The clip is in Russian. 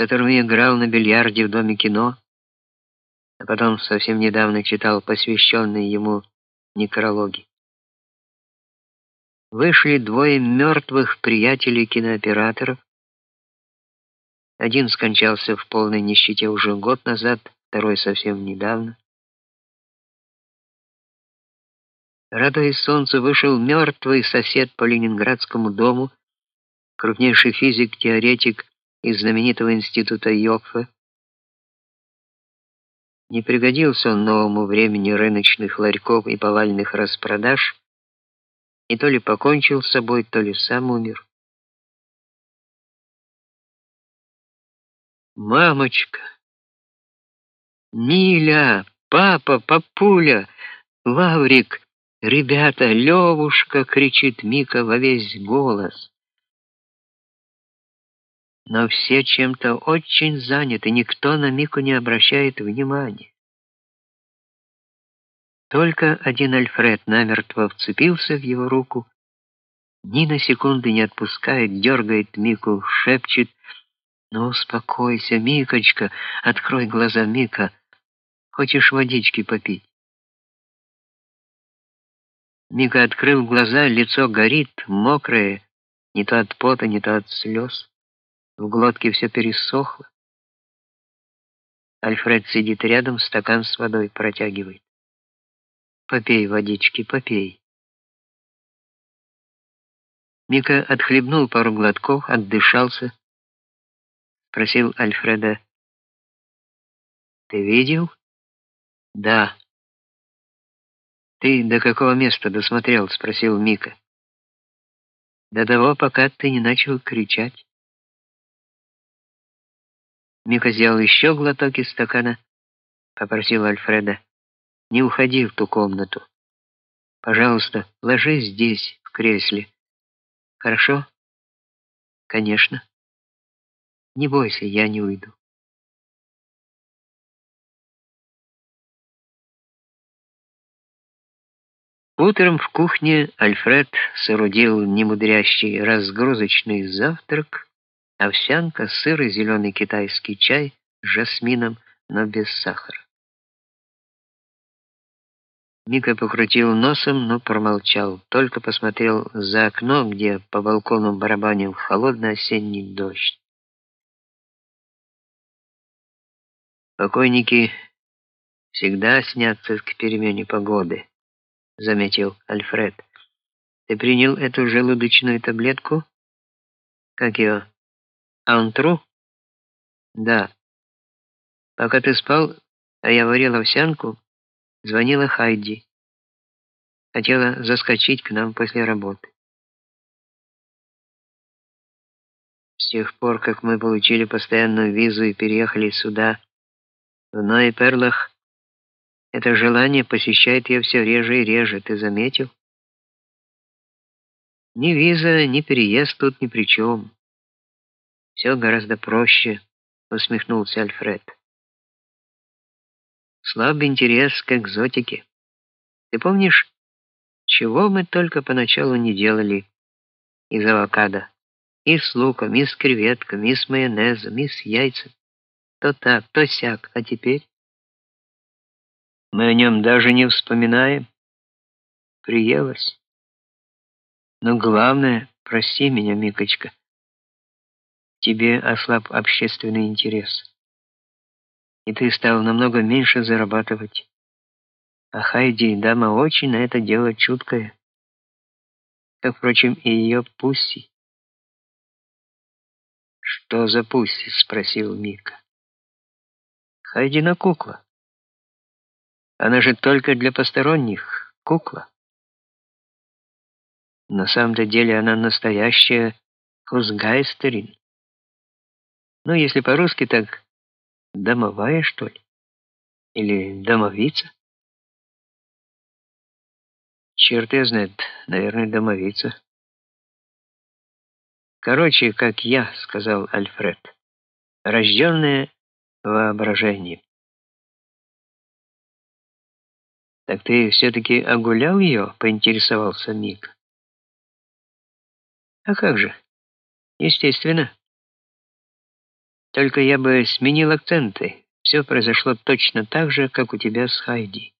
которым я играл на бильярде в доме кино, а потом совсем недавно читал посвященные ему некрологи. Вышли двое мертвых приятелей кинооператоров. Один скончался в полной нищете уже год назад, второй совсем недавно. Радуясь солнцу, вышел мертвый сосед по Ленинградскому дому, крупнейший физик-теоретик из знаменитого института Йоффе. Не пригодился он новому времени рыночных ларьков и повальных распродаж, и то ли покончил с собой, то ли сам умер. Мамочка, Миля, папа, папуля, Лаврик «Ребята, Левушка!» — кричит Мика во весь голос. Но все чем-то очень заняты, никто на Мику не обращает внимания. Только один Альфред намертво вцепился в его руку, ни на секунду не отпускает, дергает Мику, шепчет: "Ну, успокойся, Микочка, открой глаза, Мика. Хочешь водички попить?" Мика открыл глаза, лицо горит, мокрое, не то от пота, не то от слез. В глотке все пересохло. Альфред сидит рядом, стакан с водой протягивает. Попей водички, попей. Мика отхлебнул пару глотков, отдышался, спросил Альфреда: "Ты видел?" "Да", Ты до какого места досмотрел, спросил Мика. До того, пока ты не начал кричать. Мика сделал еще глоток из стакана, попросил Альфреда: "Не уходи в ту комнату. Пожалуйста, ложись здесь, в кресле. Хорошо? Конечно. Не бойся, я не уйду". Утром в кухне Альфред соорудил немудрящий разгрузочный завтрак: овсянка, сыр и зеленый китайский чай с жасмином, но без сахара. Мика покрутил носом, но промолчал, только посмотрел за окно, где по балкону барабанил холодный осенний дождь. Покойники всегда снятся к перемене погоды заметил Альфред. Ты принял эту желудочную таблетку? Как ее? Аунтру? Да. Пока ты спал, а я варил овсянку, звонила Хайди. Хотела заскочить к нам после работы. С тех пор, как мы получили постоянную визу и переехали сюда, в Ной-Перлах, это желание посещает ее все реже и реже, ты заметил? Ни виза, ни переезд тут ни при чем. Все гораздо проще, усмехнулся Альфред. Слабый интерес к экзотике. Ты помнишь, чего мы только поначалу не делали из авокадо? И с луком, и с креветками, и с майонезом, и с яйцами. То так, то сяк, а теперь мы о нем даже не вспоминаем. Приелось. Но главное, прости меня, Микочка. Тебе ослаб общественный интерес. И ты стал намного меньше зарабатывать. А Хайди, дама очень на это дело чуткая. Как, впрочем, и ее Пусси. Что за Пусси? спросил Мика. Хайдина кукла. Она же только для посторонних, кукла. На самом-то деле она настоящая хузгайстерин. Ну, если по-русски, так домовая, что ли? Или домовица? Черт я знает, наверное, домовица. Короче, как я, сказал Альфред. Рожденное воображением. Так ты все таки огулял ее?» — поинтересовался Мик. А как же? Естественно. Только я бы сменил акценты. Все произошло точно так же, как у тебя с Хайди.